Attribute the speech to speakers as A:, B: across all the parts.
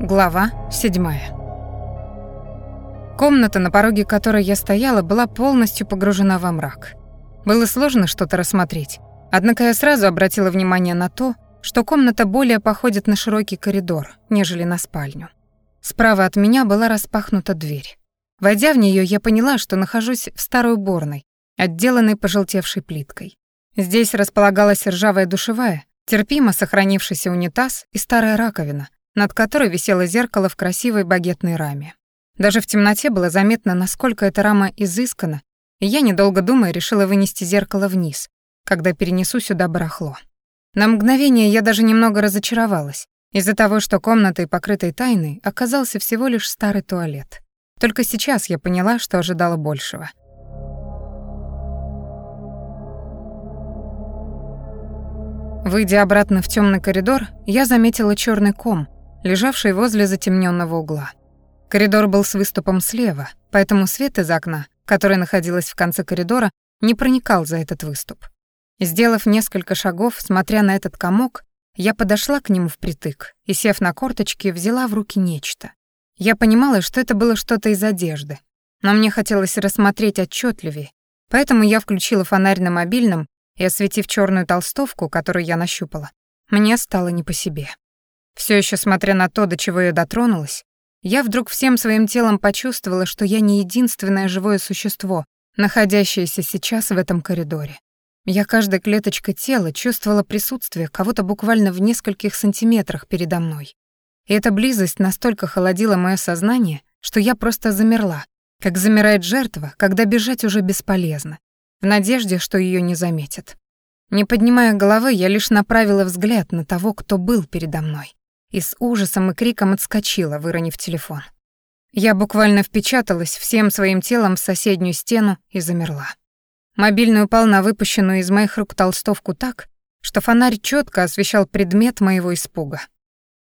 A: Глава седьмая. Комната, на пороге которой я стояла, была полностью погружена во мрак. Было сложно что-то рассмотреть, однако я сразу обратила внимание на то, что комната более походит на широкий коридор, нежели на спальню. Справа от меня была распахнута дверь. Войдя в нее, я поняла, что нахожусь в старой уборной, отделанной пожелтевшей плиткой. Здесь располагалась ржавая душевая, терпимо сохранившийся унитаз и старая раковина, над которой висело зеркало в красивой багетной раме. Даже в темноте было заметно, насколько эта рама изыскана, и я, недолго думая, решила вынести зеркало вниз, когда перенесу сюда барахло. На мгновение я даже немного разочаровалась из-за того, что комнатой, покрытой тайной, оказался всего лишь старый туалет. Только сейчас я поняла, что ожидала большего. Выйдя обратно в темный коридор, я заметила черный ком, лежавший возле затемненного угла. Коридор был с выступом слева, поэтому свет из окна, которое находилось в конце коридора, не проникал за этот выступ. Сделав несколько шагов, смотря на этот комок, я подошла к нему впритык и, сев на корточки, взяла в руки нечто. Я понимала, что это было что-то из одежды, но мне хотелось рассмотреть отчетливее, поэтому я включила фонарь на мобильном и, осветив черную толстовку, которую я нащупала, мне стало не по себе. Все еще смотря на то, до чего я дотронулась, я вдруг всем своим телом почувствовала, что я не единственное живое существо, находящееся сейчас в этом коридоре. Я каждой клеточкой тела чувствовала присутствие кого-то буквально в нескольких сантиметрах передо мной. И эта близость настолько холодила мое сознание, что я просто замерла, как замирает жертва, когда бежать уже бесполезно, в надежде, что ее не заметят. Не поднимая головы, я лишь направила взгляд на того, кто был передо мной и с ужасом и криком отскочила, выронив телефон. Я буквально впечаталась всем своим телом в соседнюю стену и замерла. Мобильный упал на выпущенную из моих рук толстовку так, что фонарь четко освещал предмет моего испуга.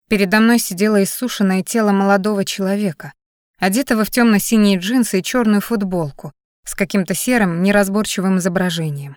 A: Передо мной сидело иссушенное тело молодого человека, одетого в темно синие джинсы и черную футболку с каким-то серым, неразборчивым изображением.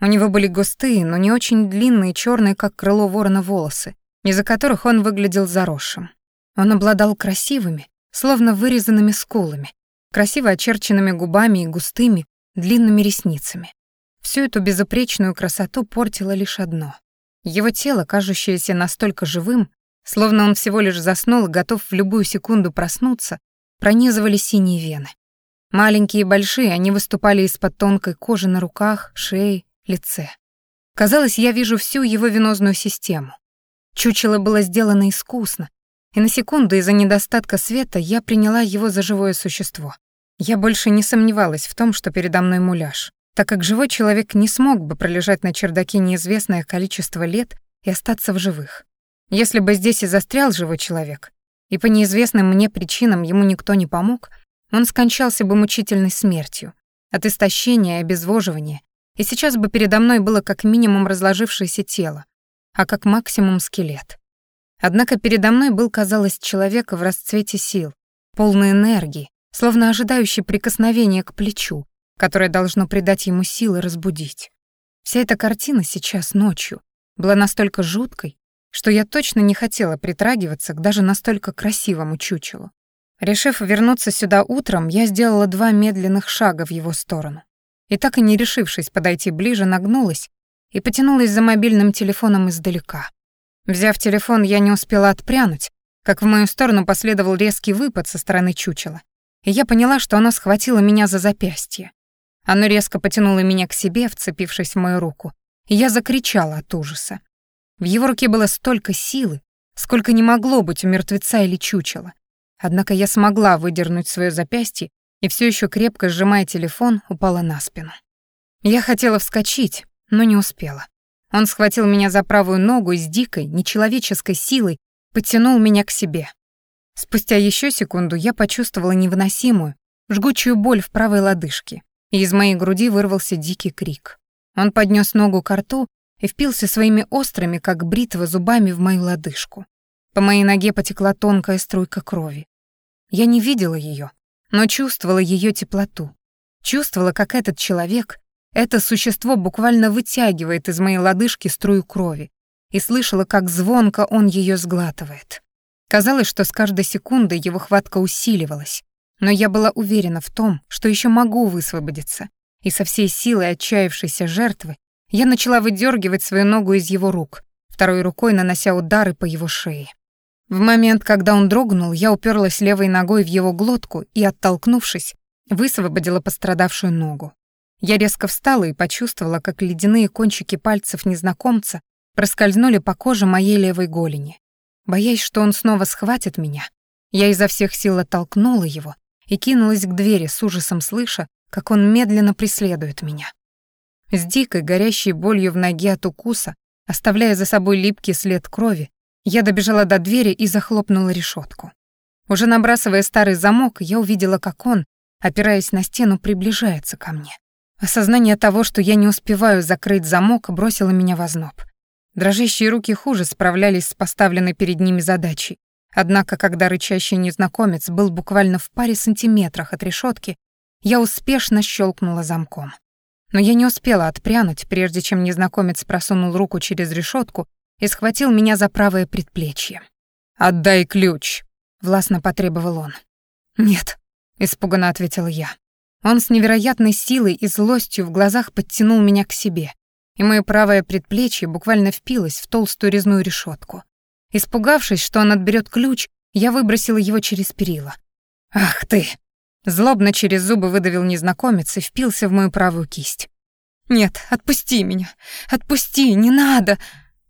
A: У него были густые, но не очень длинные, черные, как крыло ворона, волосы, из-за которых он выглядел заросшим. Он обладал красивыми, словно вырезанными скулами, красиво очерченными губами и густыми, длинными ресницами. Всю эту безупречную красоту портило лишь одно. Его тело, кажущееся настолько живым, словно он всего лишь заснул и готов в любую секунду проснуться, пронизывали синие вены. Маленькие и большие, они выступали из-под тонкой кожи на руках, шее, лице. Казалось, я вижу всю его венозную систему. Чучело было сделано искусно, и на секунду из-за недостатка света я приняла его за живое существо. Я больше не сомневалась в том, что передо мной муляж, так как живой человек не смог бы пролежать на чердаке неизвестное количество лет и остаться в живых. Если бы здесь и застрял живой человек, и по неизвестным мне причинам ему никто не помог, он скончался бы мучительной смертью, от истощения и обезвоживания, и сейчас бы передо мной было как минимум разложившееся тело, а как максимум скелет. Однако передо мной был, казалось, человек в расцвете сил, полный энергии, словно ожидающий прикосновения к плечу, которое должно придать ему силы разбудить. Вся эта картина сейчас ночью была настолько жуткой, что я точно не хотела притрагиваться к даже настолько красивому чучелу. Решив вернуться сюда утром, я сделала два медленных шага в его сторону. И так и не решившись подойти ближе, нагнулась и потянулась за мобильным телефоном издалека. Взяв телефон, я не успела отпрянуть, как в мою сторону последовал резкий выпад со стороны чучела, и я поняла, что оно схватило меня за запястье. Оно резко потянуло меня к себе, вцепившись в мою руку, и я закричала от ужаса. В его руке было столько силы, сколько не могло быть у мертвеца или чучела. Однако я смогла выдернуть свое запястье и все еще крепко сжимая телефон, упала на спину. Я хотела вскочить, но не успела. Он схватил меня за правую ногу и с дикой, нечеловеческой силой подтянул меня к себе. Спустя еще секунду я почувствовала невыносимую, жгучую боль в правой лодыжке, и из моей груди вырвался дикий крик. Он поднес ногу к рту и впился своими острыми, как бритва, зубами в мою лодыжку. По моей ноге потекла тонкая струйка крови. Я не видела ее, но чувствовала ее теплоту. Чувствовала, как этот человек это существо буквально вытягивает из моей лодыжки струю крови, и слышала, как звонко он ее сглатывает. Казалось, что с каждой секундой его хватка усиливалась, но я была уверена в том, что еще могу высвободиться, и со всей силой отчаявшейся жертвы я начала выдергивать свою ногу из его рук, второй рукой нанося удары по его шее. В момент, когда он дрогнул, я уперлась левой ногой в его глотку и, оттолкнувшись, высвободила пострадавшую ногу. Я резко встала и почувствовала, как ледяные кончики пальцев незнакомца проскользнули по коже моей левой голени. Боясь, что он снова схватит меня, я изо всех сил оттолкнула его и кинулась к двери с ужасом слыша, как он медленно преследует меня. С дикой, горящей болью в ноге от укуса, оставляя за собой липкий след крови, я добежала до двери и захлопнула решетку. Уже набрасывая старый замок, я увидела, как он, опираясь на стену, приближается ко мне. Осознание того, что я не успеваю закрыть замок, бросило меня в озноб. Дрожащие руки хуже справлялись с поставленной перед ними задачей. Однако, когда рычащий незнакомец был буквально в паре сантиметрах от решетки, я успешно щелкнула замком. Но я не успела отпрянуть, прежде чем незнакомец просунул руку через решетку и схватил меня за правое предплечье. «Отдай ключ», — властно потребовал он. «Нет», — испуганно ответила я. Он с невероятной силой и злостью в глазах подтянул меня к себе, и мое правое предплечье буквально впилось в толстую резную решетку. Испугавшись, что он отберет ключ, я выбросила его через перила. «Ах ты!» Злобно через зубы выдавил незнакомец и впился в мою правую кисть. «Нет, отпусти меня! Отпусти! Не надо!»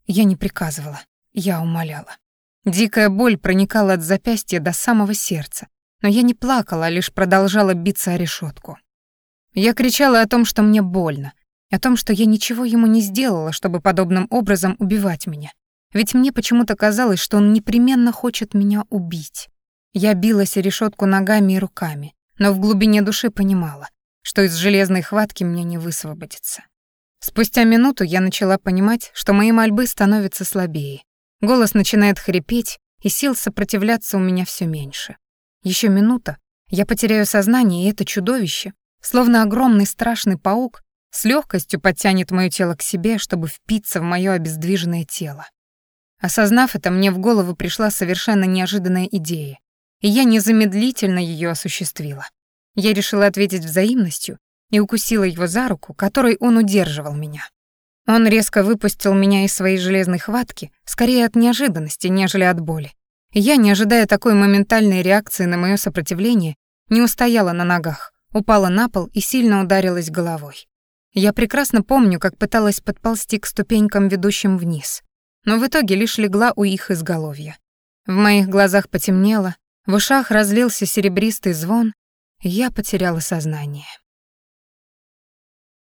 A: Я не приказывала, я умоляла. Дикая боль проникала от запястья до самого сердца, но я не плакала, а лишь продолжала биться о решетку. Я кричала о том, что мне больно, о том, что я ничего ему не сделала, чтобы подобным образом убивать меня. Ведь мне почему-то казалось, что он непременно хочет меня убить. Я билась о решетку ногами и руками, но в глубине души понимала, что из железной хватки мне не высвободиться. Спустя минуту я начала понимать, что мои мольбы становятся слабее. Голос начинает хрипеть, и сил сопротивляться у меня все меньше. Еще минута, я потеряю сознание, и это чудовище, словно огромный страшный паук, с легкостью подтянет мое тело к себе, чтобы впиться в мое обездвиженное тело. Осознав это, мне в голову пришла совершенно неожиданная идея, и я незамедлительно ее осуществила. Я решила ответить взаимностью и укусила его за руку, которой он удерживал меня. Он резко выпустил меня из своей железной хватки, скорее от неожиданности, нежели от боли. Я, не ожидая такой моментальной реакции на мое сопротивление, не устояла на ногах, упала на пол и сильно ударилась головой. Я прекрасно помню, как пыталась подползти к ступенькам, ведущим вниз, но в итоге лишь легла у их изголовья. В моих глазах потемнело, в ушах разлился серебристый звон, я потеряла сознание.